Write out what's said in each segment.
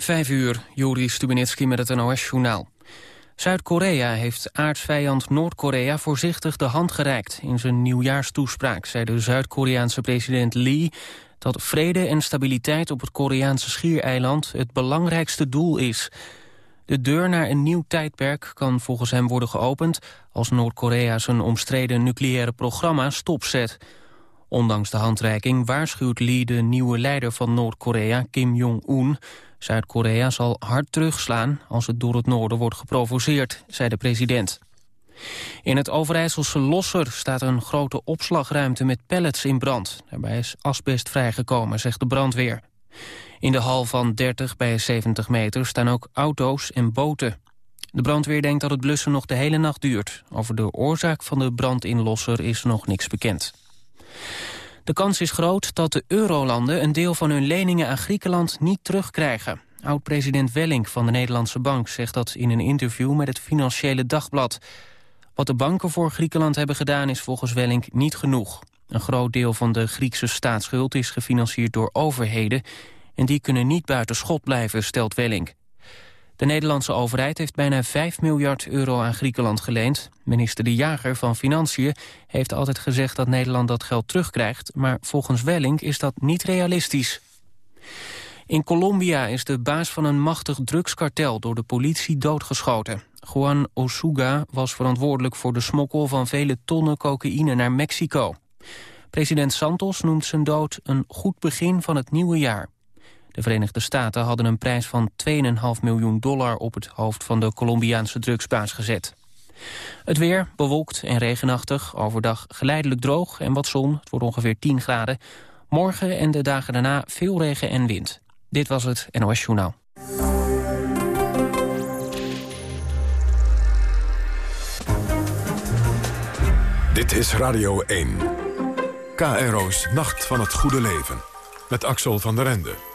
Vijf uur, Juri Stubenitski met het NOS-journaal. Zuid-Korea heeft aardsvijand Noord-Korea voorzichtig de hand gereikt. In zijn nieuwjaarstoespraak zei de Zuid-Koreaanse president Lee... dat vrede en stabiliteit op het Koreaanse schiereiland het belangrijkste doel is. De deur naar een nieuw tijdperk kan volgens hem worden geopend... als Noord-Korea zijn omstreden nucleaire programma stopzet... Ondanks de handreiking waarschuwt Lee de nieuwe leider van Noord-Korea, Kim Jong-un. Zuid-Korea zal hard terugslaan als het door het noorden wordt geprovoceerd, zei de president. In het Overijsselse Losser staat een grote opslagruimte met pallets in brand. Daarbij is asbest vrijgekomen, zegt de brandweer. In de hal van 30 bij 70 meter staan ook auto's en boten. De brandweer denkt dat het blussen nog de hele nacht duurt. Over de oorzaak van de brand in Losser is nog niks bekend. De kans is groot dat de eurolanden een deel van hun leningen aan Griekenland niet terugkrijgen. Oud-president Welling van de Nederlandse Bank zegt dat in een interview met het Financiële Dagblad. Wat de banken voor Griekenland hebben gedaan is volgens Welling niet genoeg. Een groot deel van de Griekse staatsschuld is gefinancierd door overheden... en die kunnen niet buiten schot blijven, stelt Welling. De Nederlandse overheid heeft bijna 5 miljard euro aan Griekenland geleend. Minister De Jager van Financiën heeft altijd gezegd dat Nederland dat geld terugkrijgt... maar volgens Welling is dat niet realistisch. In Colombia is de baas van een machtig drugskartel door de politie doodgeschoten. Juan Osuga was verantwoordelijk voor de smokkel van vele tonnen cocaïne naar Mexico. President Santos noemt zijn dood een goed begin van het nieuwe jaar. De Verenigde Staten hadden een prijs van 2,5 miljoen dollar op het hoofd van de Colombiaanse drugsbaas gezet. Het weer bewolkt en regenachtig, overdag geleidelijk droog en wat zon. Het wordt ongeveer 10 graden. Morgen en de dagen daarna veel regen en wind. Dit was het NOS Journaal. Dit is Radio 1. KRO's Nacht van het Goede Leven. Met Axel van der Ende.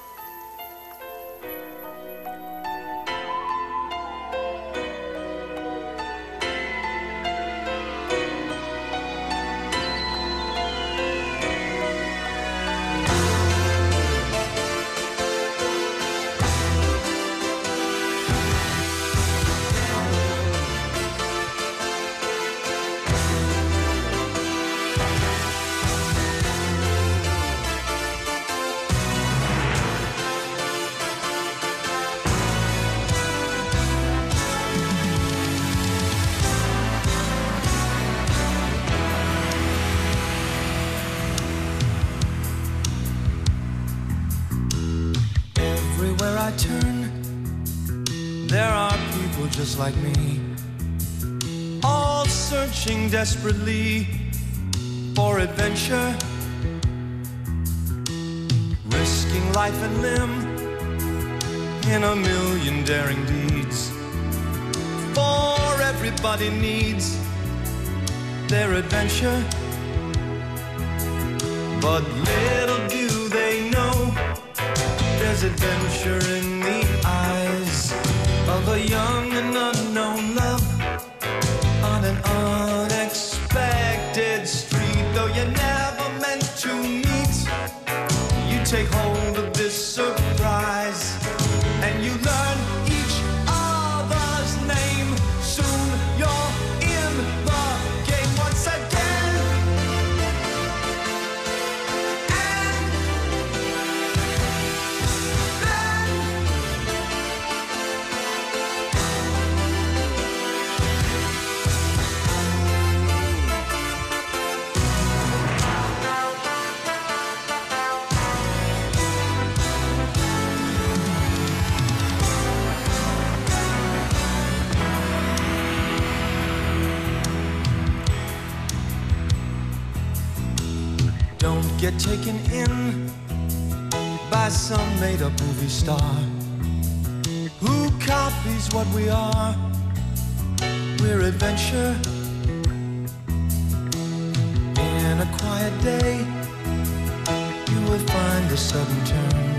Star who copies what we are. We're adventure in a quiet day. You will find a sudden turn.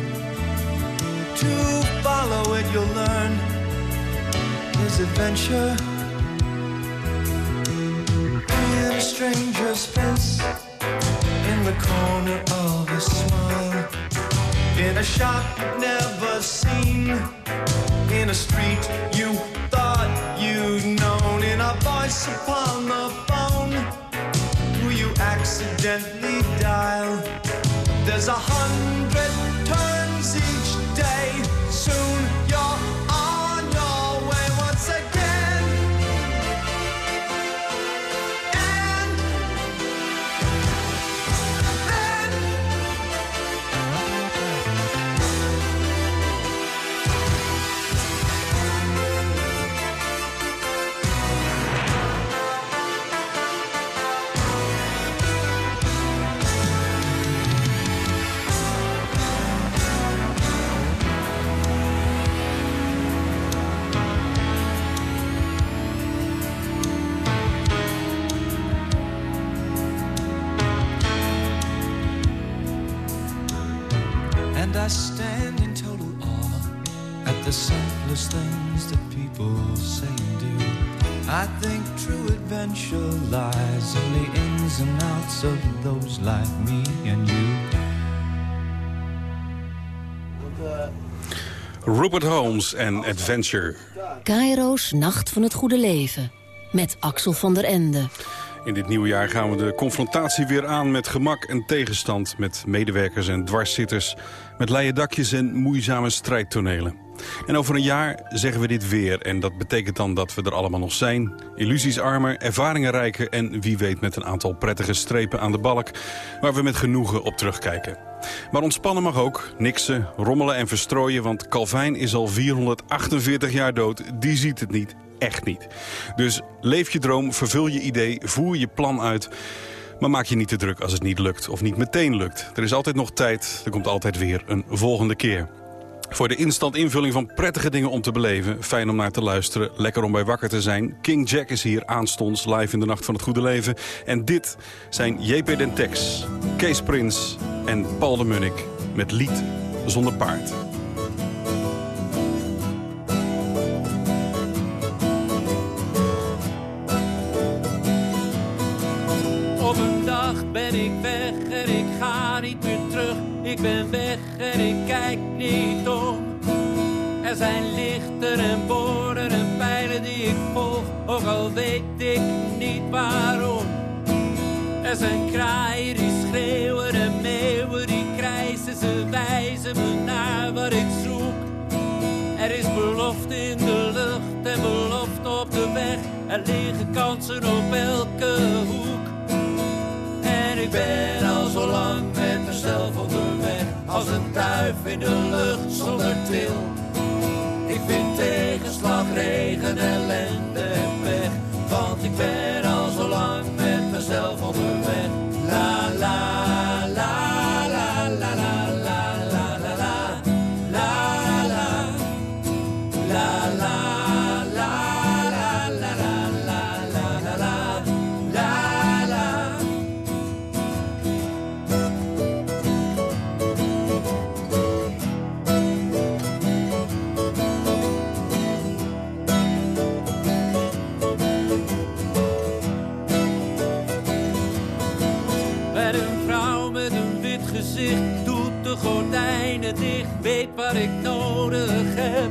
To follow it, you'll learn is adventure in a stranger's face in the corner of a shop never seen in a street you thought you'd known in a voice upon the phone who you accidentally dial. There's a things that people say and do. I think true adventure lies in the ins and outs of those like me and you. Rupert Holmes en Adventure. Cairo's Nacht van het Goede Leven. Met Axel van der Ende. In dit nieuwe jaar gaan we de confrontatie weer aan met gemak en tegenstand... met medewerkers en dwarszitters, met leien dakjes en moeizame strijdtonelen. En over een jaar zeggen we dit weer. En dat betekent dan dat we er allemaal nog zijn. Illusies armer, ervaringen rijker en wie weet met een aantal prettige strepen aan de balk... waar we met genoegen op terugkijken. Maar ontspannen mag ook, niksen, rommelen en verstrooien... want Calvijn is al 448 jaar dood, die ziet het niet, echt niet. Dus leef je droom, vervul je idee, voer je plan uit... Maar maak je niet te druk als het niet lukt of niet meteen lukt. Er is altijd nog tijd, er komt altijd weer een volgende keer. Voor de instant invulling van prettige dingen om te beleven. Fijn om naar te luisteren, lekker om bij wakker te zijn. King Jack is hier aanstonds, live in de Nacht van het Goede Leven. En dit zijn JP Dentex, Kees Prins en Paul de Munnik met Lied zonder paard. Op een dag ben ik weg en ik ga niet meer. Ik ben weg en ik kijk niet om. Er zijn lichten en borden en pijlen die ik volg, ook al weet ik niet waarom. Er zijn kraaien die schreeuwen en meeuwen die krijsen, ze wijzen me naar wat ik zoek. Er is belofte in de lucht en belofte op de weg. Er liggen kansen op elke hoek. En ik ben al zo lang met mezelf onderweg. Als een duif in de lucht zonder til. Ik vind tegenslag, regen, ellende wat ik nodig heb.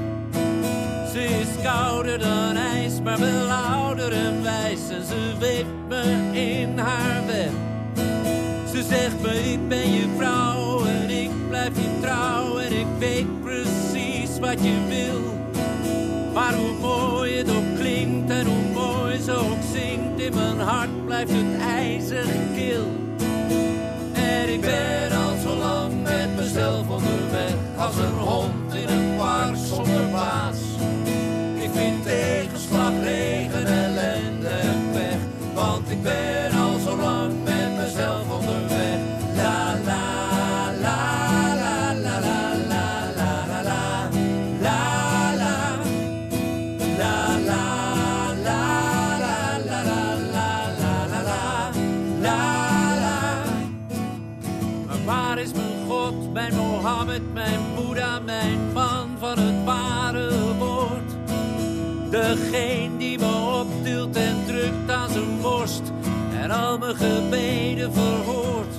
Ze is kouder dan ijs, maar wel ouder en wijs. En ze weet me in haar web. Ze zegt me, ik ben je vrouw en ik blijf je trouw. En ik weet precies wat je wil. Maar hoe mooi het ook klinkt en hoe mooi ze ook zingt. In mijn hart blijft het ijzig kil. En ik ben al zo lang met mezelf onderweg. Als een hond in een park zonder baas. Ik vind tegenslag, regen, ellende en pech. Want ik ben al Degene die me optilt en drukt aan zijn borst en al mijn gebeden verhoort.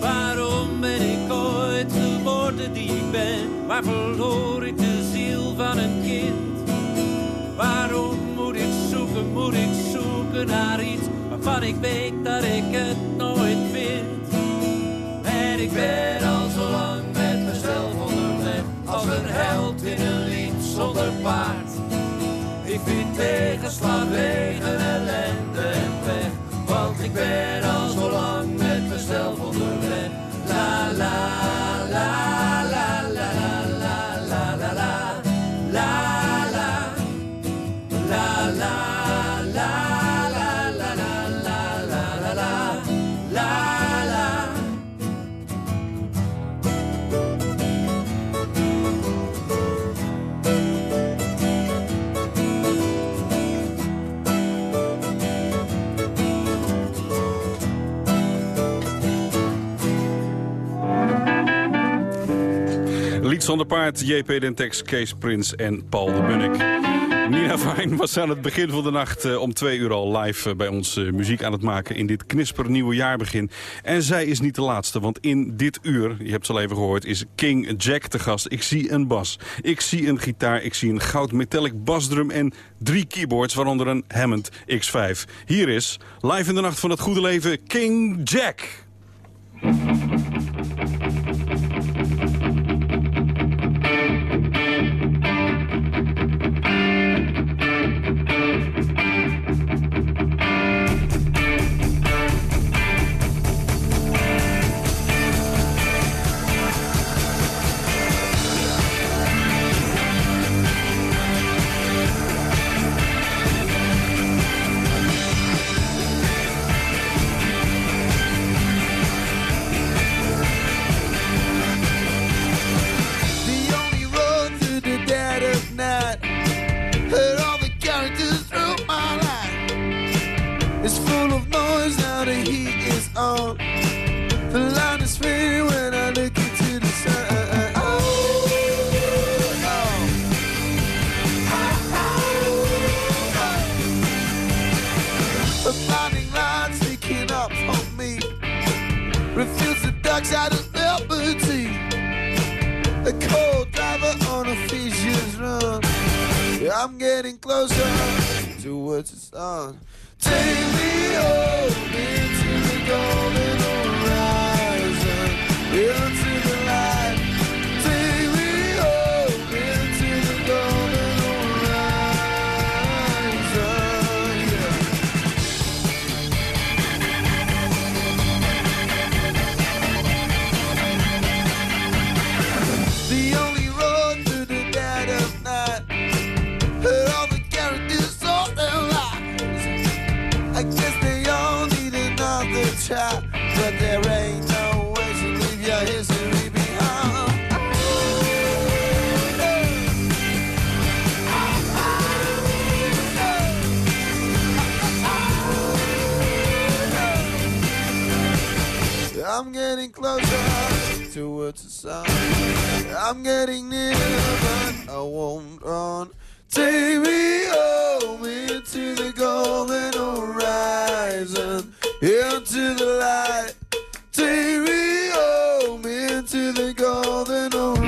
Waarom ben ik ooit geworden die ik ben? Waar verloor ik de ziel van een kind. Waarom moet ik zoeken, moet ik zoeken naar iets waarvan ik weet dat ik het nooit vind. En ik ben al zo lang met mezelf onderweg, als een held in een lied zonder paard. Tegenslag, regen, ellende en pech, want ik ben al Zonder paard, JP Dentex, Kees Prins en Paul de Bunnik. Nina Fijn was aan het begin van de nacht eh, om twee uur al live eh, bij ons eh, muziek aan het maken in dit knisper nieuwe jaarbegin. En zij is niet de laatste, want in dit uur, je hebt het al even gehoord, is King Jack te gast. Ik zie een bas, ik zie een gitaar, ik zie een goud metallic basdrum en drie keyboards, waaronder een Hammond X5. Hier is, live in de nacht van het goede leven, King Jack. But there ain't no way to leave your history behind. I'm getting closer towards the sun. I'm getting near, but I won't run. Take me home into the golden horizon, into the light. Take me home into the golden horizon.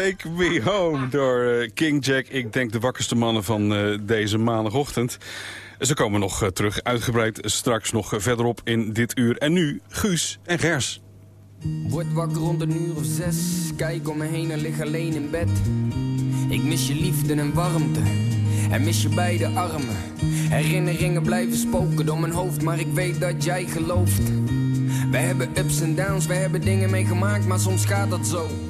Take Me Home door eh, King Jack. Ik denk de wakkerste mannen van eh, deze maandagochtend. Ze komen nog eh, terug, uitgebreid straks nog verderop in dit uur. En nu Guus en Gers. Word wakker rond een uur of zes. Kijk om me heen en lig alleen in bed. Ik mis je liefde en warmte. En mis je beide armen. Herinneringen blijven spoken door mijn hoofd, maar ik weet dat jij gelooft. We hebben ups en downs, we hebben dingen meegemaakt, maar soms gaat dat zo.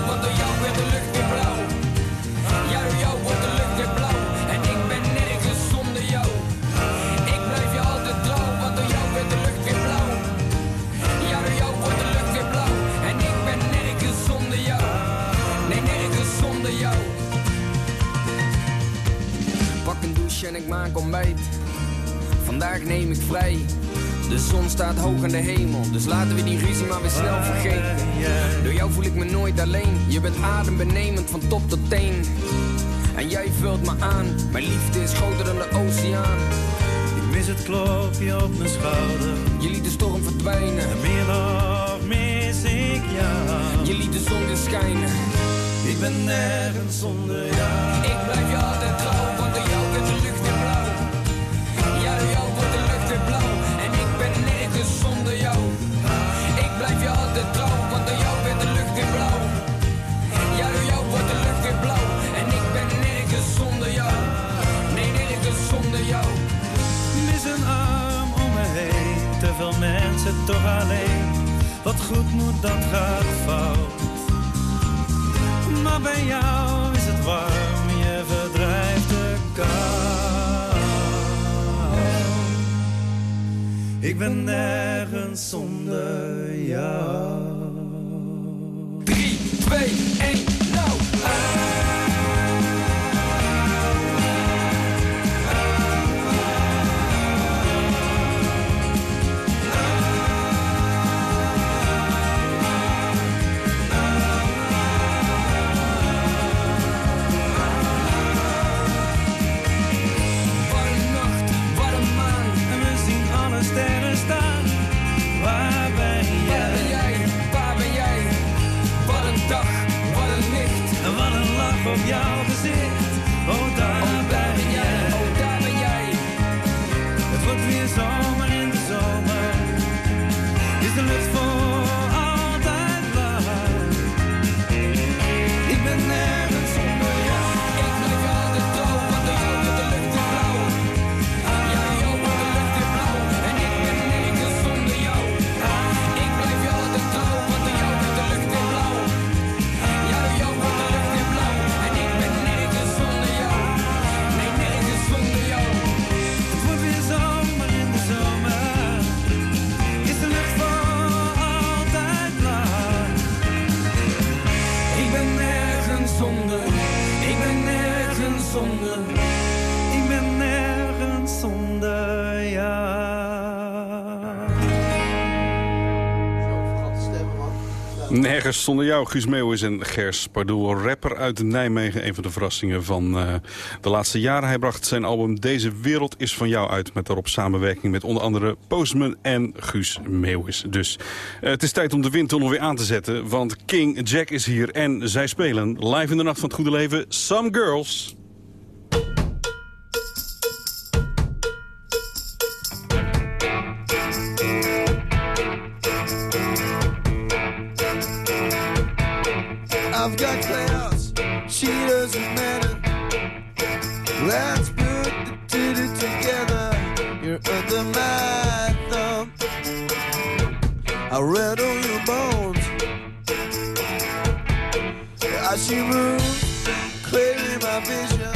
Vandaag neem ik vrij. De zon staat hoog in de hemel, dus laten we die ruzie maar weer snel vergeten. Door jou voel ik me nooit alleen. Je bent adembenemend van top tot teen. En jij vult me aan. Mijn liefde is groter dan de oceaan. Ik mis het klopje op mijn schouder. Je liet de storm verdwijnen. En meer nog mis ik jou. Je liet de zon weer schijnen. Ik ben nergens zonder jou. Ik blijf je altijd trouw, Te veel mensen toch alleen. Wat goed moet, dat gaat fout. Maar bij jou is het warm, je verdrijft de kou. Ik ben nergens zonder jou. 3, 2, op jouw gezicht. Oh, daar Nergens zonder jou, Guus Meeuwis en Gers Pardoel, rapper uit Nijmegen. Een van de verrassingen van eh, de laatste jaren. Hij bracht zijn album Deze Wereld is van jou uit... met daarop samenwerking met onder andere Postman en Guus Meeuwis. Dus eh, het is tijd om de windtunnel weer aan te zetten... want King Jack is hier en zij spelen live in de Nacht van het Goede Leven... Some Girls... I've got class, she doesn't matter. Let's put the two together. You're under my thumb. I read on your bones. As she moves, clearing my vision.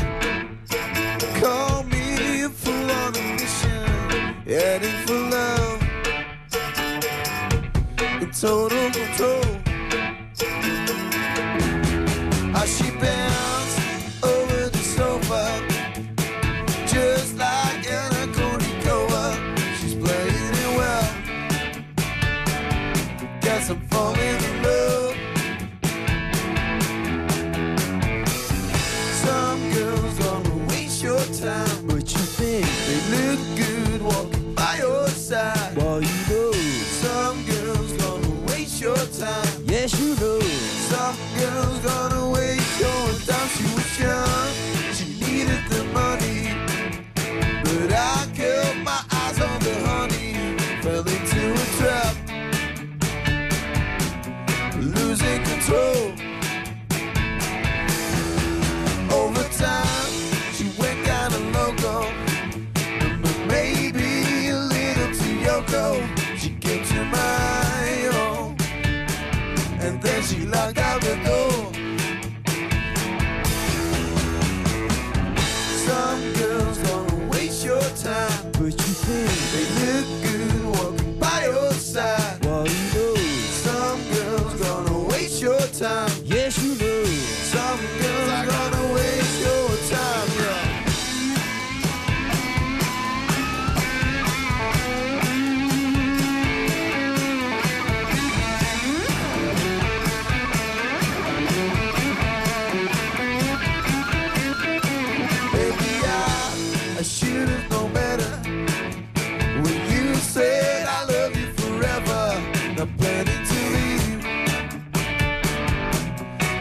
Call me a fool on a mission, heading for love. In total control.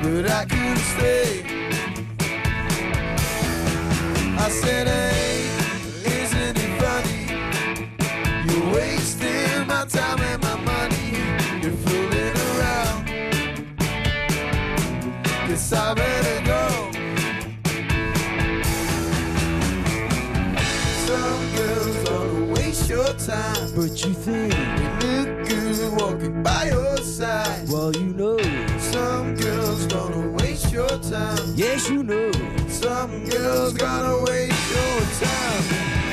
but I couldn't stay. I said. time. Yes, you know. Some girls gotta wait your time.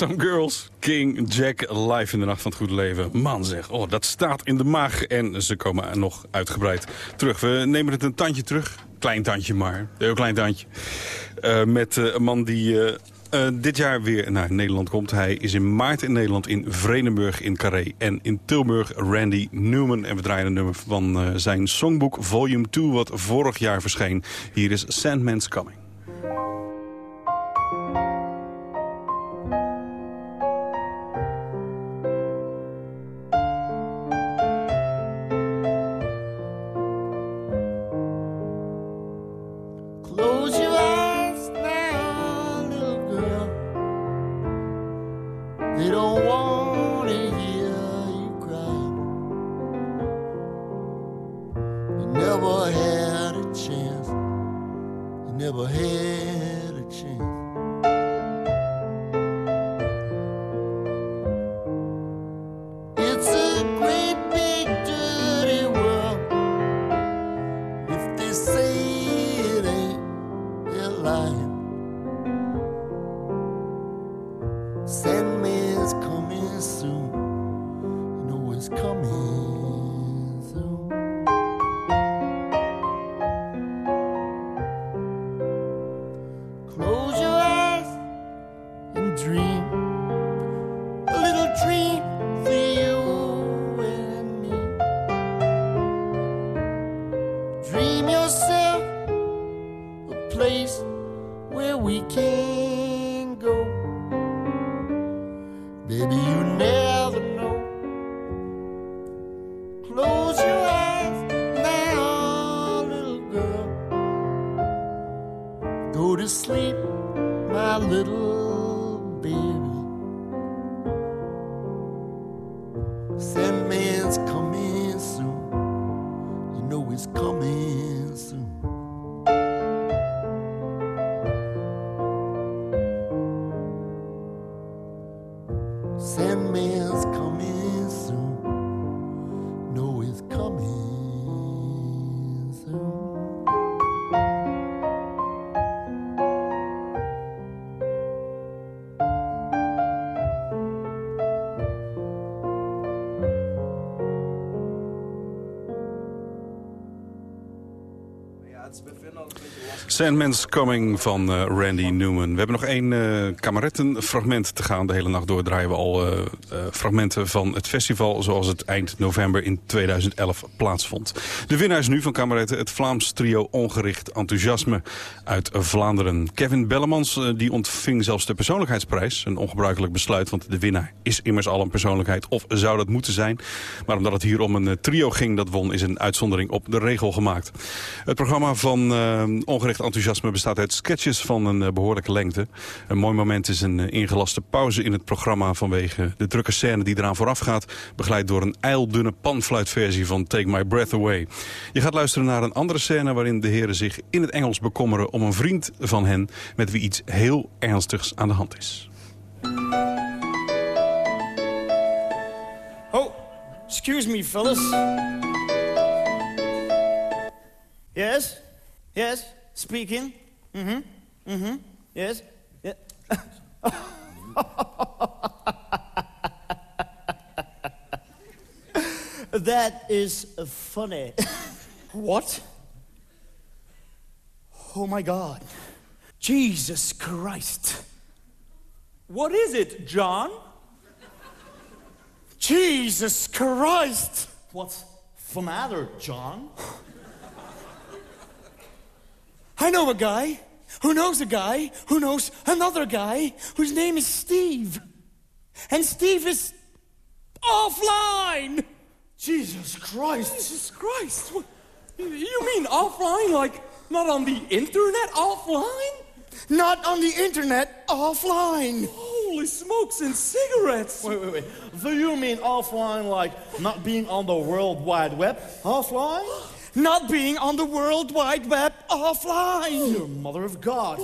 Some Girls, King Jack, live in de Nacht van het Goede Leven. Man zeg, oh, dat staat in de maag en ze komen nog uitgebreid terug. We nemen het een tandje terug, klein tandje maar, heel klein tandje. Eh, met eh, een man die eh, dit jaar weer naar Nederland komt. Hij is in maart in Nederland in Vredenburg in Carré en in Tilburg Randy Newman. En we draaien een nummer van zijn songboek Volume 2 wat vorig jaar verscheen. Hier is Sandman's Coming. Sandman's Coming van eh, Randy Newman. We hebben nog één uh, kamerettenfragment te gaan. De hele nacht door draaien we al uh, fragmenten van het festival... zoals het eind november in 2011 plaatsvond. De winnaar is nu van kameretten het Vlaams trio Ongericht Enthousiasme uit Vlaanderen. Kevin Bellemans die ontving zelfs de persoonlijkheidsprijs. Een ongebruikelijk besluit, want de winnaar is immers al een persoonlijkheid... of zou dat moeten zijn. Maar omdat het hier om een trio ging dat won... is een uitzondering op de regel gemaakt. Het programma van Ongericht enthousiasme bestaat uit sketches van een eh, behoorlijke lengte. Een mooi moment is een eh, ingelaste pauze in het programma... vanwege de drukke scène die eraan vooraf gaat... begeleid door een ijldunne panfluitversie van Take My Breath Away. Je gaat luisteren naar een andere scène... waarin de heren zich in het Engels bekommeren om een vriend van hen... met wie iets heel ernstigs aan de hand is. Oh, excuse me, fellas. Yes? Yes? Speaking. Mm-hmm. Mm-hmm. Yes. Yeah. that is funny. what? Oh my God. Jesus Christ. What is it, John? Jesus Christ. What's the matter, John? I know a guy who knows a guy who knows another guy whose name is Steve. And Steve is offline. Jesus Christ. Jesus Christ. What? You mean offline, like not on the internet offline? Not on the internet offline. Holy smokes and cigarettes. Wait, wait, wait. Do you mean offline, like not being on the World Wide Web offline? not being on the World Wide Web offline. Your mother of God.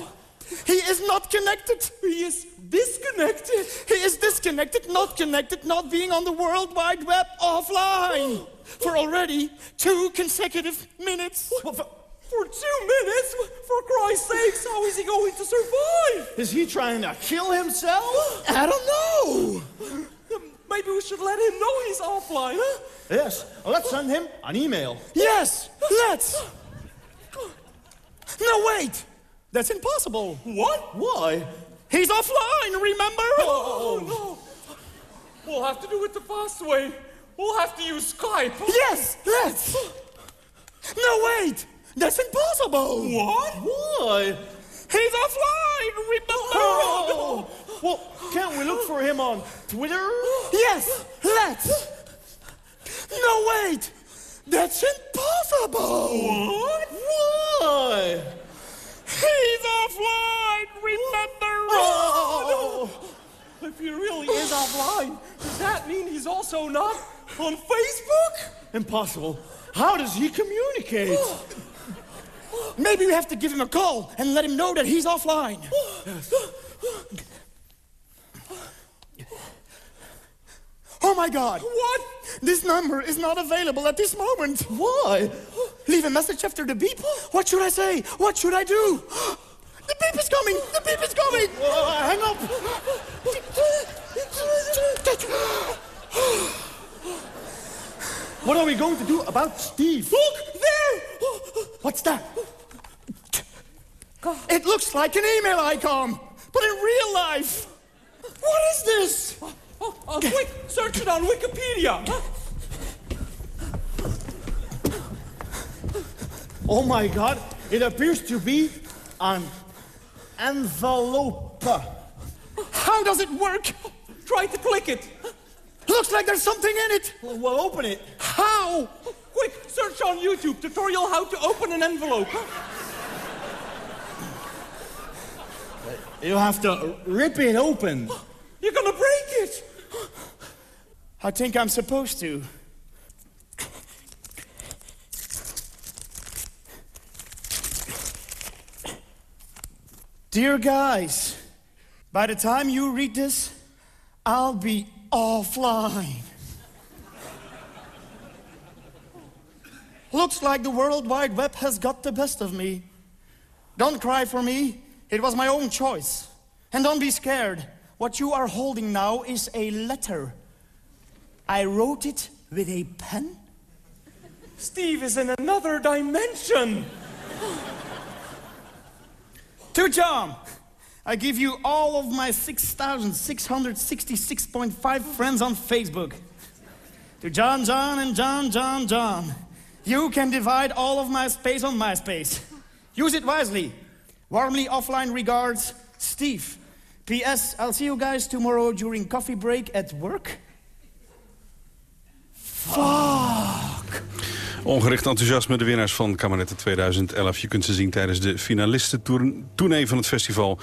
He is not connected. He is disconnected. He is disconnected, not connected, not being on the World Wide Web offline. For already two consecutive minutes. For, for two minutes? For Christ's sakes, how is he going to survive? Is he trying to kill himself? I don't know. Maybe we should let him know he's offline, huh? Yes. Let's send him an email. Yes, let's. No, wait. That's impossible. What? Why? He's offline, remember? Oh, oh, oh, oh, no. We'll have to do it the fast way. We'll have to use Skype. Yes, let's. No, wait. That's impossible. What? Why? He's offline, remember? Oh. Well, can't we look for him on Twitter? Yes, let's. No, wait! That's impossible! What? Why? He's offline, remember? Oh. If he really is offline, does that mean he's also not on Facebook? Impossible. How does he communicate? Maybe we have to give him a call and let him know that he's offline. Oh my god! What? This number is not available at this moment. Why? Leave a message after the beep? What should I say? What should I do? The beep is coming! The beep is coming! Hang up! what are we going to do about Steve? Look! There! What's that? It looks like an email icon, but in real life. What is this? Oh, oh, quick, search it on Wikipedia. Oh my god, it appears to be an envelope. How does it work? Try to click it. Looks like there's something in it. Well, open it. How? Quick, search on YouTube tutorial how to open an envelope. You have to rip it open. You're gonna break it. I think I'm supposed to. Dear guys, by the time you read this, I'll be offline. Looks like the World Wide Web has got the best of me. Don't cry for me. It was my own choice. And don't be scared. What you are holding now is a letter. I wrote it with a pen. Steve is in another dimension. To John, I give you all of my 6,666.5 friends on Facebook. To John, John, and John, John, John. You can divide all of my space on MySpace. Use it wisely. Warmly offline regards, Steve. P.S. I'll see you guys tomorrow during coffee break at work. Fuck. Ongericht enthousiasme, de winnaars van Kamernetten 2011. Je kunt ze zien tijdens de finalistentournee van het festival.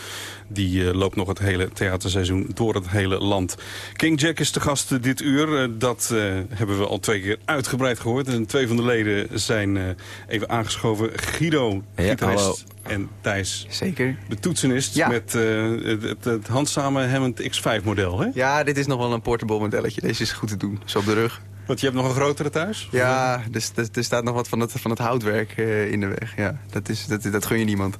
Die eh, loopt nog het hele theaterseizoen door het hele land. King Jack is de gast dit uur. Eh, dat eh, hebben we al twee keer uitgebreid gehoord. En twee van de leden zijn eh, even aangeschoven. Guido, Ja, gitarist. hallo. En Thijs, Zeker. de toetsenist. Ja. Met eh, het, het, het handzame Hammond X5-model. hè? Ja, dit is nog wel een portable modelletje. Deze is goed te doen. Zo op de rug. Want je hebt nog een grotere thuis? Ja, dus, er- er staat nog wat van het, van het houtwerk eh, in de weg. Ja, dat, is, dat, dat gun je niemand.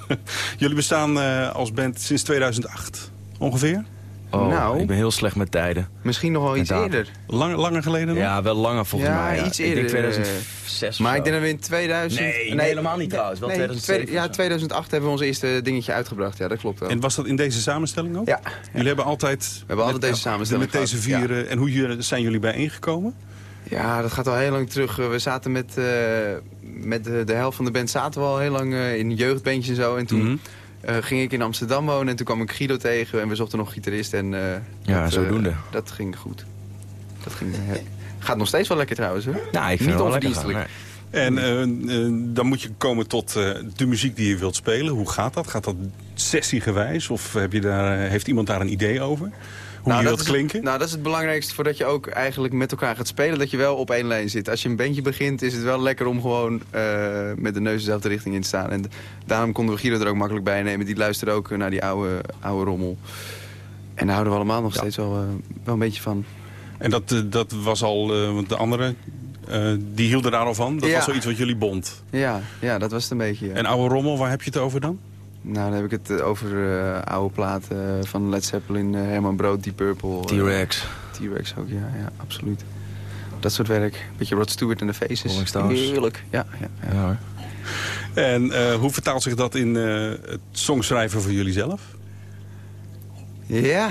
Jullie bestaan eh, als band sinds 2008 ongeveer? Oh, Nou. ik ben heel slecht met tijden. Misschien nog wel iets Inderdaad. eerder. Lang, langer geleden nog? Ja, wel langer volgens Ja, mij. Ja. iets Ik denk eerder, 2006 of Maar zo. ik denk dat we in 2000... Nee, nee, helemaal niet trouwens. Wel nee, 2007 tweede- ja, of zo. 2008 hebben we ons eerste dingetje uitgebracht. Ja, dat klopt wel. En was dat in deze samenstelling ook? Ja. Jullie hebben altijd... We hebben altijd deze samenstelling Met deze vier... eh, En hoe jullie- zijn jullie bijeengekomen? Ja, dat gaat al heel lang terug. We zaten met, eh, met de, de helft van de band zaten we al heel lang eh, in jeugdbandjes en zo. En toen Mhm. Eh, ging ik in Amsterdam wonen en toen kwam ik Guido tegen. En we zochten nog gitarist en eh, Ja, dat, zodoende. eh, dat ging goed. Dat ging, eh, gaat nog steeds wel lekker trouwens hoor. Nou, ik vind Niet het wel lekker onverdienstelijk. En dan moet je komen tot eh, de muziek die je wilt spelen. Hoe gaat dat? Gaat dat sessiegewijs? Of heb je daar, heeft iemand daar een idee over? Hoe Nou, dat klinken? nou, dat is het belangrijkste voordat je ook eigenlijk met elkaar gaat spelen. Dat je wel op één lijn zit. Als je een bandje begint is het wel lekker om gewoon eh, met de neus dezelfde richting in te staan. En daarom konden we Guido er ook makkelijk bij nemen. Die luisterde ook naar die oude, oude rommel. En daar houden we allemaal nog steeds wel, eh, wel een beetje van. En dat, eh, dat was al... want de anderen, eh, die hielden daar al van? Dat Ja. was zoiets wat jullie bond. Ja, ja dat was het een beetje. ja. En oude rommel, waar heb je het over dan? Nou, dan heb ik het eh, over eh, oude platen van Led Zeppelin, eh, Herman Brood, Deep Purple. T-Rex. T-Rex ook, ja, ja, absoluut. Dat soort werk. Beetje Rod Stewart en de Faces. Heerlijk, ja. ja, ja. Ja, hoor. En eh, hoe vertaalt zich dat in eh, het songschrijven voor jullie zelf? Ja,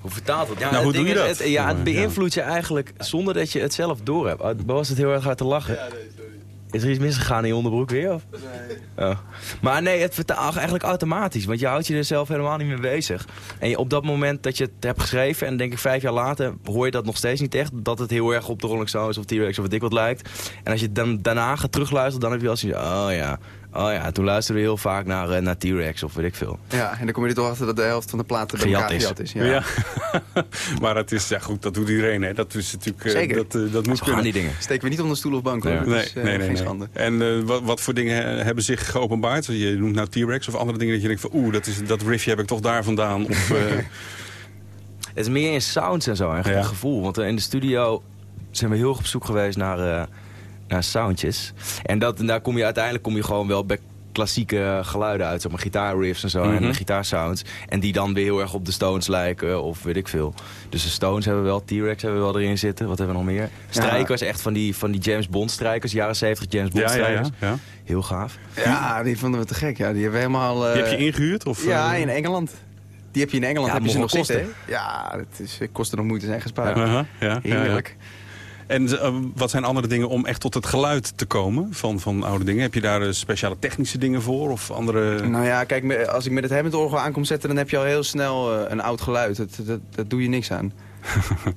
Hoe vertaalt het? Ja, Nou, hoe doe je dat? Het, ja, het Ja. beïnvloedt je eigenlijk zonder dat je het zelf doorhebt. Oh, Was het heel erg hard te lachen? Is er iets misgegaan in je onderbroek weer? Of? Nee. Oh. Maar nee, het vertaalt eigenlijk automatisch. Want je houdt je er zelf helemaal niet mee bezig. En je, op dat moment dat je het hebt geschreven... en denk ik vijf jaar later hoor je dat nog steeds niet echt... dat het heel erg op de Rolling Stones of T-Rex of wat ik wat lijkt. En als je dan daarna gaat terugluisteren... dan heb je wel zoiets oh ja... Oh ja, toen luisterden we heel vaak naar, eh, naar T-Rex of weet ik veel. ja, en dan kom je er toch achter dat de helft van de platen bij Gejat is. Ja. Ja. maar het is, ja goed, dat doet iedereen. Hè. Dat is natuurlijk, eh, Zeker. dat, eh, dat moet kunnen. die dingen. Steken we niet onder stoel of bank hoor. Nee. Dat Nee, is eh, nee, nee. geen nee. schande. En eh, wat, wat voor dingen hebben zich geopenbaard? Je noemt nou T-Rex of andere dingen dat je denkt van... oeh, dat, is, dat riffje heb ik toch daar vandaan. Of, eh, Het is meer in sounds en zo Ja. een gevoel. Want in de studio zijn we heel erg op zoek geweest naar, eh, naar soundjes. En, dat, en daar kom je uiteindelijk kom je gewoon wel bij klassieke geluiden uit. Zeg maar gitaarriffs en zo Mhm. en gitaarsounds. En die dan weer heel erg op de Stones lijken of weet ik veel. Dus de Stones hebben we wel, T-Rex hebben we wel erin zitten. Wat hebben we nog meer? Strijkers, echt van die, van die James Bond strijkers. Jaren 70 James Bond ja, ja, ja, strijkers. ja. Heel gaaf. Ja, die vonden we te gek. Ja, die hebben we helemaal... eh, Die heb je ingehuurd? Of, Ja, eh, in Engeland. Die heb je in Engeland Ja, heb je ze nog zitten. hè? Ja, het is, het kostte nog moeite zijn gespaard. aha, ja, ja, ja. Heerlijk. En eh, wat zijn andere dingen om echt tot het geluid te komen van, van oude dingen? Heb je daar eh, speciale technische dingen voor? Of andere... Nou ja, kijk, als ik met het Hammond-orgel aan kom zetten... dan heb je al heel snel eh, een oud geluid. Dat, dat, dat doe je niks aan.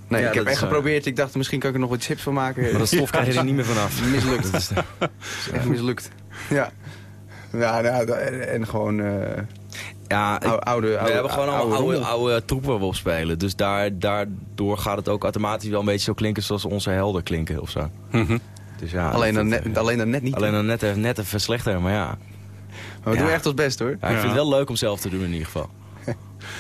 Nee, Ja, ik heb echt geprobeerd. Ik dacht, misschien kan ik er nog wat chips van maken. Maar dat stof krijg je er niet meer vanaf. Mislukt. Dat is- Echt mislukt. Ja. Ja, nou, en gewoon eh, Ja, oude, oude, we oude, hebben gewoon allemaal oude, oude troepen waar we op spelen. Dus daar, daardoor gaat het ook automatisch wel een beetje zo klinken zoals onze helden klinken of zo. Mhm. Dus ja, Alleen dan, net, alleen dan net niet. alleen dan net, net even slechter, maar ja. Maar we Ja. doen echt ons best hoor. ja ik vind het wel leuk om zelf te doen in ieder geval.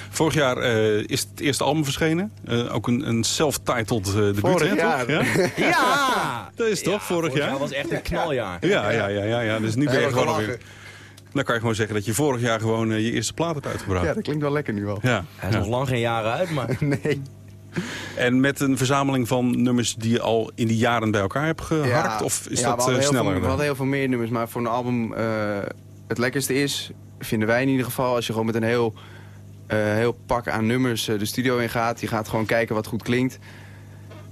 Vorig jaar eh, is het eerste album verschenen. Eh, ook een, een self-titled eh debuut, Vorig hè, jaar. toch? Ja? Ja! Dat is toch, vorig jaar? Dat was echt een knaljaar. Ja, ja, ja, ja, ja. Dus nu ben je gewoon alweer... Dan kan je gewoon zeggen dat je vorig jaar gewoon eh, je eerste plaat hebt uitgebracht. Ja, dat klinkt wel lekker nu al. Ja, Hij is ja. nog lang geen jaren uit, maar... Nee. En met een verzameling van nummers die je al in die jaren bij elkaar hebt geharkt? of is ja, dat eh, sneller? Veel, we hadden heel veel meer nummers, maar voor een album eh, het lekkerste is, vinden wij in ieder geval, als je gewoon met een heel, eh, heel pak aan nummers eh, de studio in gaat. Je gaat gewoon kijken wat goed klinkt.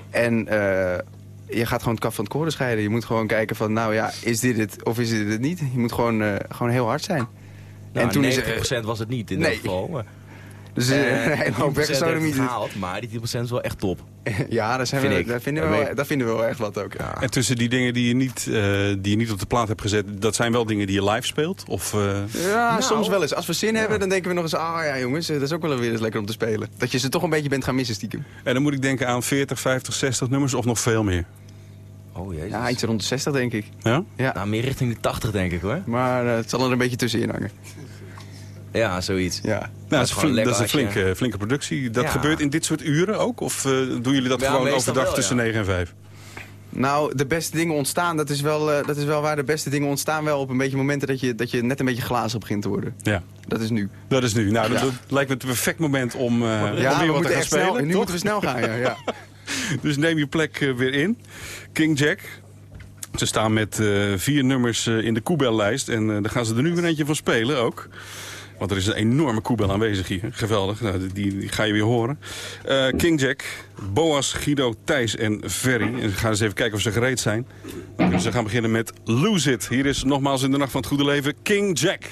En eh, je gaat gewoon het kaf van het koren scheiden. Je moet gewoon kijken van, nou ja, is dit het of is dit het niet? Je moet gewoon, eh, gewoon heel hard zijn. Nou, en toen is 90% was het niet in Nee. dat geval. Maar, Dus eh, eh, een hoop 10% weggesodemieterd. heeft het gehaald, maar die 10% is wel echt top. Ja, daar, zijn Vind we, ik. daar, vinden we Dat wel, daar vinden we wel echt wat ook. Ja. En tussen die dingen die je, niet, eh, die je niet op de plaat hebt gezet... dat zijn wel dingen die je live speelt? Of, eh, Ja, Nou. soms wel eens. Als we zin hebben, dan denken we nog eens... ah ja jongens, eh, dat is ook wel weer eens lekker om te spelen. Dat je ze toch een beetje bent gaan missen stiekem. En dan moet ik denken aan 40, 50, 60 nummers of nog veel meer. Oh jezus. Ja, iets rond de 60 denk ik. Ja? Ja. Nou, meer richting de 80 denk ik hoor. Maar het zal er een beetje tussenin hangen. Ja, zoiets. Ja. Nou, dat is, gewoon flink- dat is een flinke, flinke productie. Dat Ja. gebeurt in dit soort uren ook? Of eh, doen jullie dat Ja, gewoon overdag wel, tussen ja. 9 en 5? Nou, de beste dingen ontstaan, dat is, wel, eh, dat is wel waar. De beste dingen ontstaan wel op een beetje momenten dat je, dat je net een beetje glazig begint te worden. Ja, Dat is nu. dat is nu. Nou, dat, Ja. dat lijkt me het perfect moment om, eh om Ja, weer we wat te gaan echt spelen. snel, nu moeten we snel gaan, ja. ja. Dus neem je plek weer in. King Jack. Ze staan met eh, vier nummers eh, in de koebellijst. En eh, daar gaan ze er nu weer eentje van spelen ook. Want er is een enorme koebel aanwezig hier. Geweldig. Nou, die, ga je weer horen. Eh, King Jack, Boas, Guido, Thijs en Ferry. En we gaan eens even kijken of ze gereed zijn. Dus ze gaan beginnen met Lose It. Hier is nogmaals in de Nacht van het Goede Leven King Jack.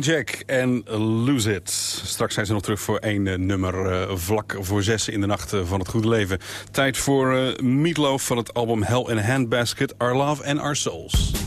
Jack en Lose It. Straks zijn ze nog terug voor één eh, nummer eh, vlak voor zes in de nacht eh, van het goede leven. Tijd voor Meatloaf van het album Hell in a Handbasket, Our Love and Our Souls.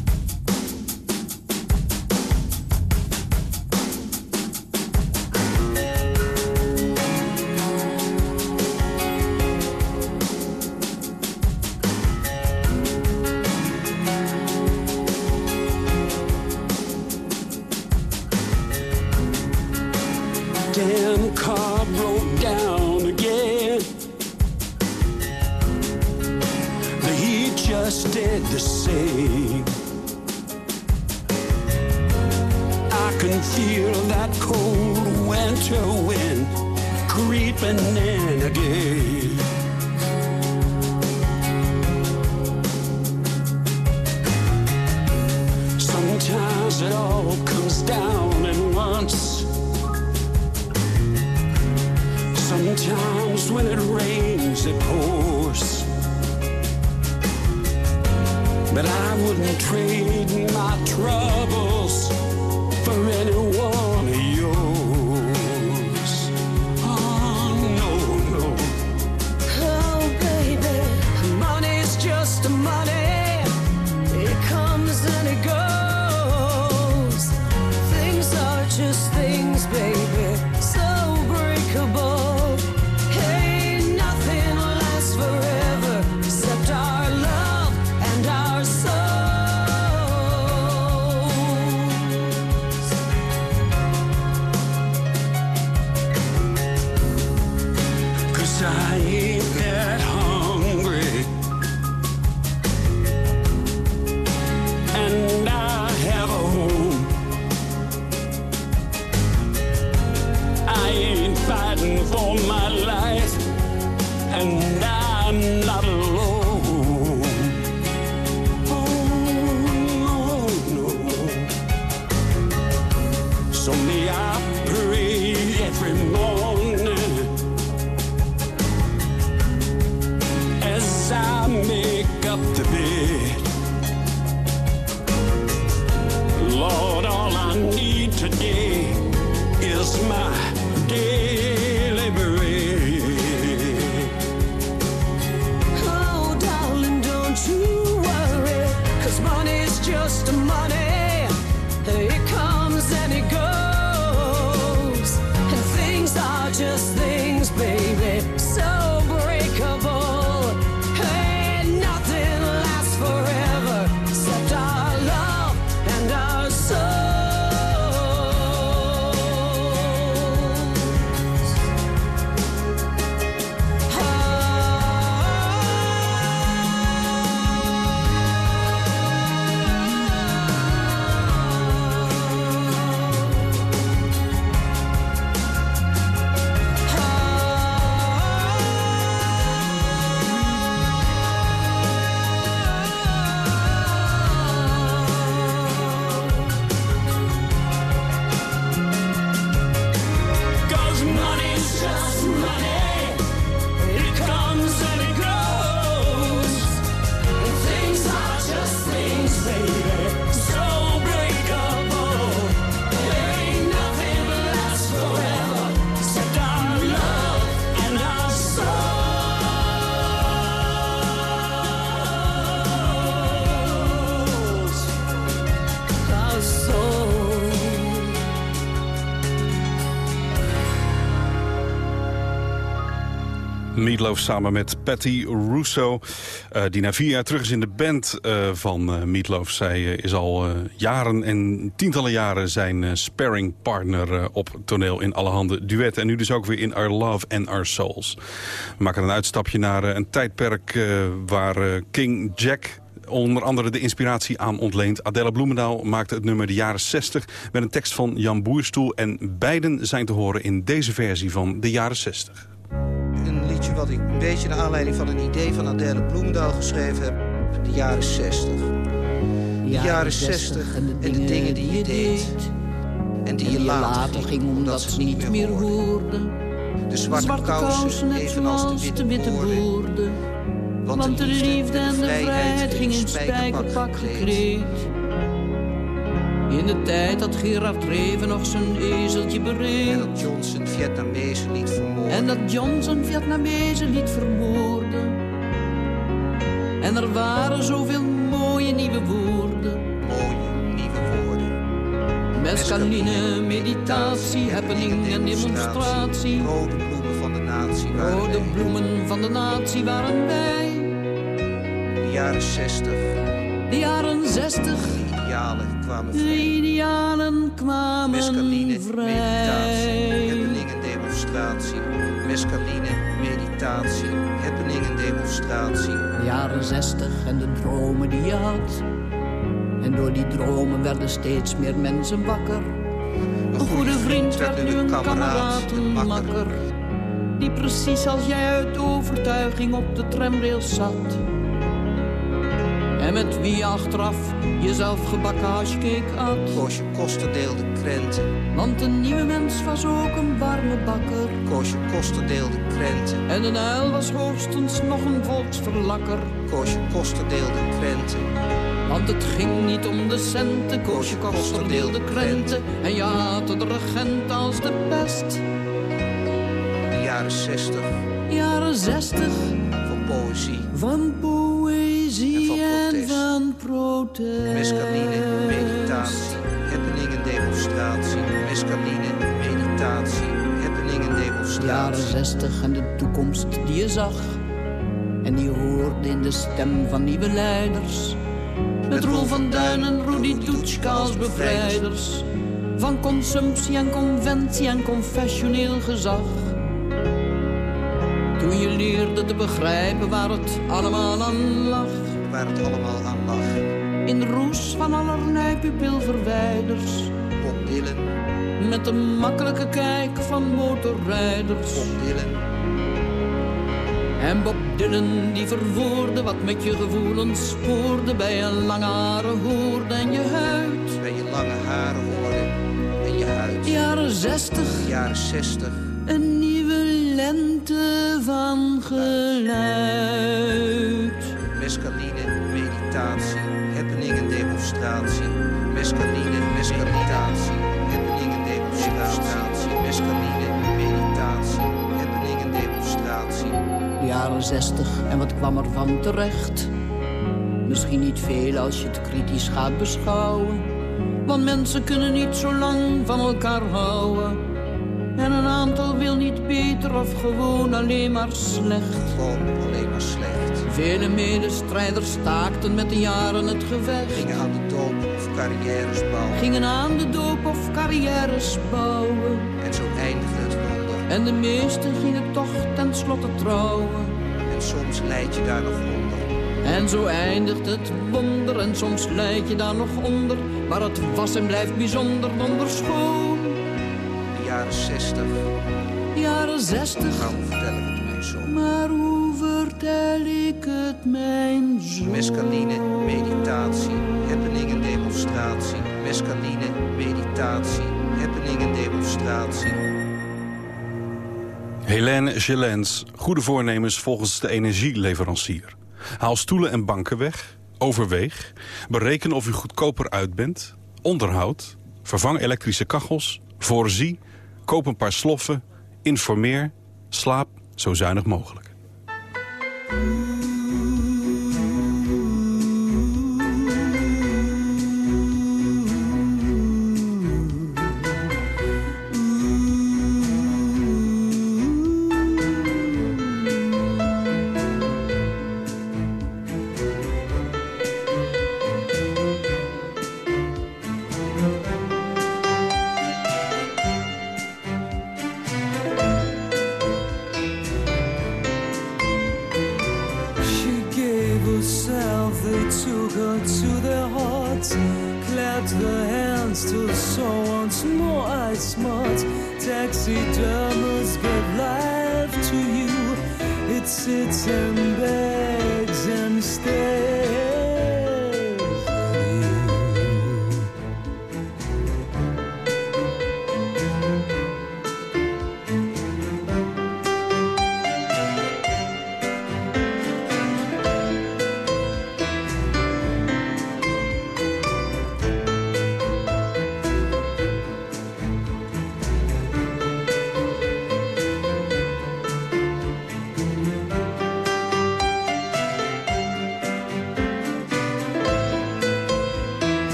Meatloaf samen met Patty Russo, eh, die na vier jaar terug is in de band eh, van eh, Meatloaf. Zij is al jaren en tientallen jaren zijn sparringpartner eh, op toneel in allerhande duetten. En nu dus ook weer in Our Love and Our Souls. We maken een uitstapje naar een tijdperk waar King Jack onder andere de inspiratie aan ontleent. Adela Bloemendaal maakte het nummer de jaren 60 met een tekst van Jan Boerstoel. En beiden zijn te horen in deze versie van de jaren 60. Een liedje wat ik een beetje naar aanleiding van een idee van Adele Bloemendaal geschreven heb. De jaren 60. De jaren 60 en de dingen die je deed. En die je later ging omdat ze niet meer hoorden. De zwarte kousen evenals de witte boorden. Want de liefde en de vrijheid ging in spijkerpak gekleed. In de tijd dat Gerard Reven nog zijn ezeltje bereed. En dat John zijn Vietnamese liet vermoorden. En dat John zijn Vietnamese liet vermoorden. En er waren zoveel mooie nieuwe woorden. Mooie nieuwe woorden. Mescaline, meditatie, happening en demonstratie. Rode bloemen van de natie waren Rode bloemen van de natie waren wij. De jaren 60. De jaren 60. De idealen kwamen De idealen kwamen Mescaline, meditatie, vrij. happening en demonstratie. Mescaline, meditatie, happening en demonstratie. De jaren 60 en de dromen die je had. En door die dromen werden steeds meer mensen wakker. Een goede vriend werd nu een kameraad, een makker. Die precies als jij uit overtuiging op de tramrails zat. En met wie achteraf jezelf gebakken hashcake at. Koosje Koster deelde krenten. Want een nieuwe mens was ook een warme bakker. Koosje Koster deelde krenten. En een uil was hoogstens nog een volksverlakker. Koosje Koster deelde krenten. Want het ging niet om de centen, Koosje Koster deelde krenten. En je haatte de regent als de pest. De jaren 60 Jaren 60 van poëzie. van poëzie. Mescaline, meditatie, happening en demonstratie. Mescaline, meditatie, happening en De demonstratie. jaren 60 en de toekomst die je zag. En die hoorde in de stem van nieuwe leiders. Met Roel van Duin en Rudy Toetschka als bevrijders. Van consumptie en conventie en confessioneel gezag. Toen je leerde te begrijpen waar het allemaal aan lag. Waar het allemaal aan lag. In roes van allerlei pupilverwijders. Bob Dylan, Met de makkelijke kijk van motorrijders. Bob Dylan, En Bob Dylan die verwoordde wat met je gevoelens spoorde. Bij een lange haren hoorde en je huid. bij je lange haren hoorde en je huid. Jaren 60, De jaren 60 een nieuwe lente van geluid. Mescaline, meditatie, en demonstratie. Mescaline, mescalitatie, happening en demonstratie. Mescaline, meditatie, happening en demonstratie. De jaren 60 en wat kwam er van terecht? Misschien niet veel als je het kritisch gaat beschouwen. Want mensen kunnen niet zo lang van elkaar houden. En een aantal wil niet beter of gewoon alleen maar slecht. Gewoon alleen maar slecht. Vele medestrijders staakten met de jaren het gevecht. Carrières bouwen. Gingen aan de doop of carrières bouwen. En zo eindigde het wonder. En de meesten gingen toch tenslotte trouwen. En soms leid je daar nog onder. En zo eindigt het wonder en soms leid je daar nog onder. Maar het was en blijft bijzonder wonderschoon. De jaren 60, Jaren 60, waarom vertel ik het maar hoe vertel ik het mijn zoon? Mescaline, meditatie, demonstratie. Mescaline, meditatie, happening en demonstratie. Helene Gelens, goede voornemens volgens de energieleverancier. Haal stoelen en banken weg, overweeg, bereken of u goedkoper uit bent, onderhoud, vervang elektrische kachels, voorzie, koop een paar sloffen, informeer, slaap zo zuinig mogelijk.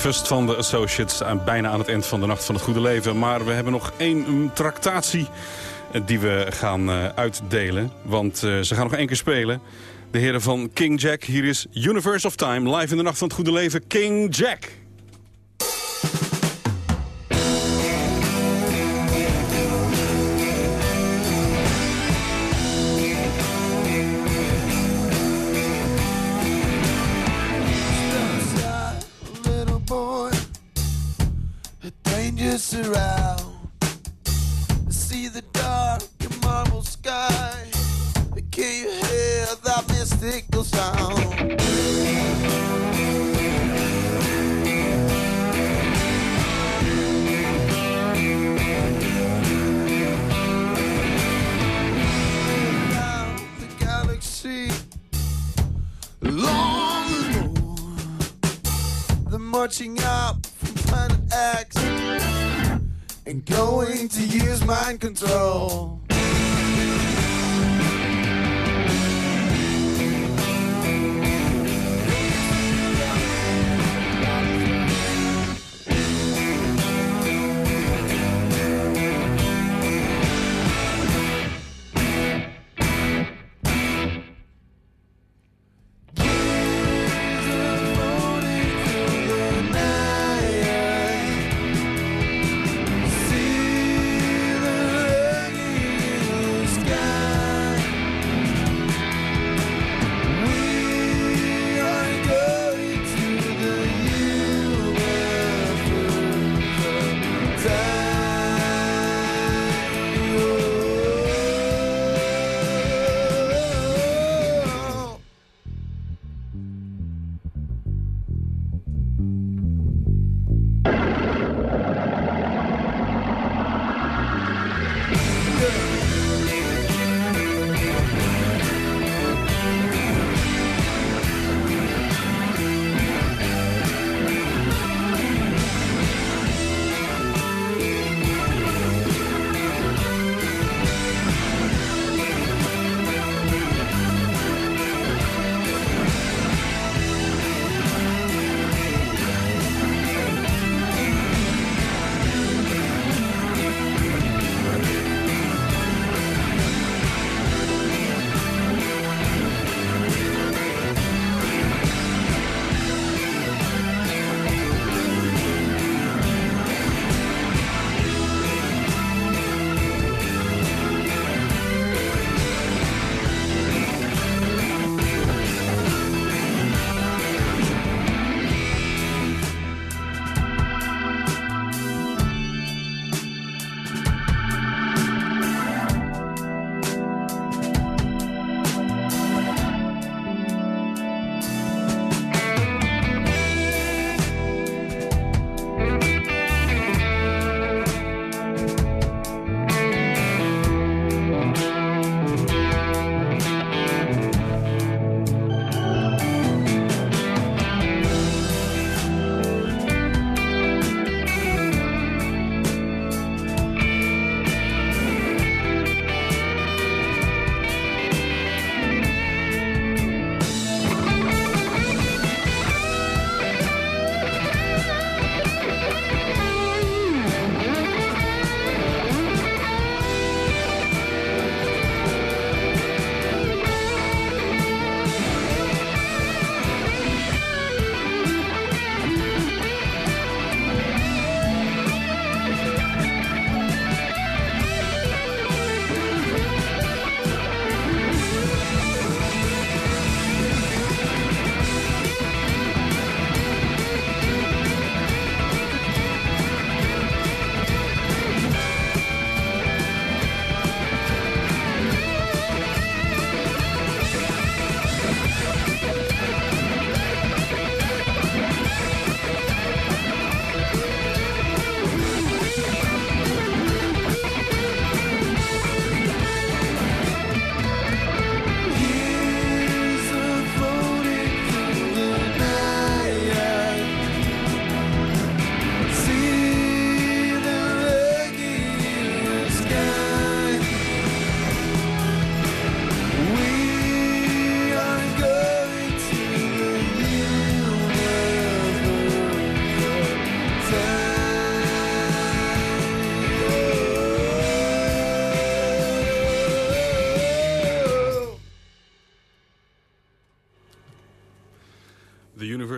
Breakfast van de Associates. Bijna aan het eind van de Nacht van het Goede Leven. Maar we hebben nog één tractatie eh, die we gaan eh, uitdelen. Want eh, ze gaan nog één keer spelen. De heren van King Jack. Hier is Universe of Time. Live in de Nacht van het Goede Leven. King Jack. Mind control.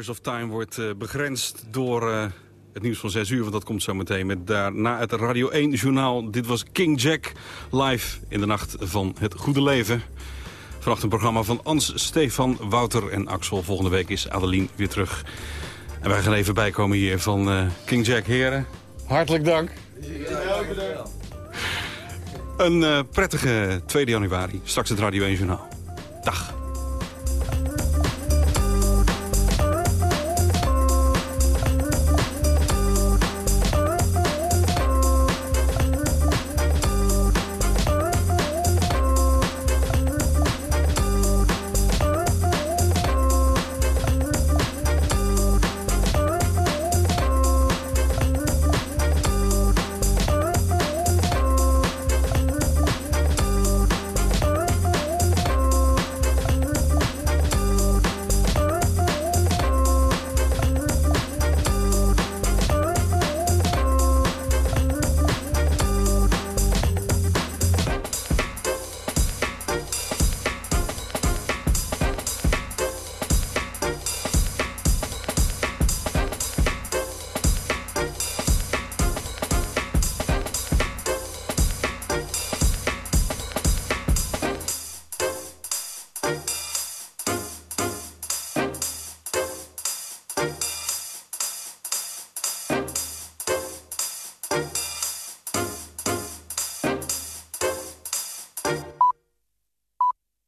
Of Time wordt eh, begrensd door eh, het nieuws van 6 uur. Want dat komt zo meteen met daarna het Radio 1 journaal. Dit was King Jack live in de nacht van het goede leven. Vannacht een programma van Ans, Stefan, Wouter en Axel. Volgende week is Adeline weer terug. En wij gaan even bijkomen hier van eh, King Jack Heren. Hartelijk dank. Een prettige 2 januari. Straks het Radio 1 journaal. Dag.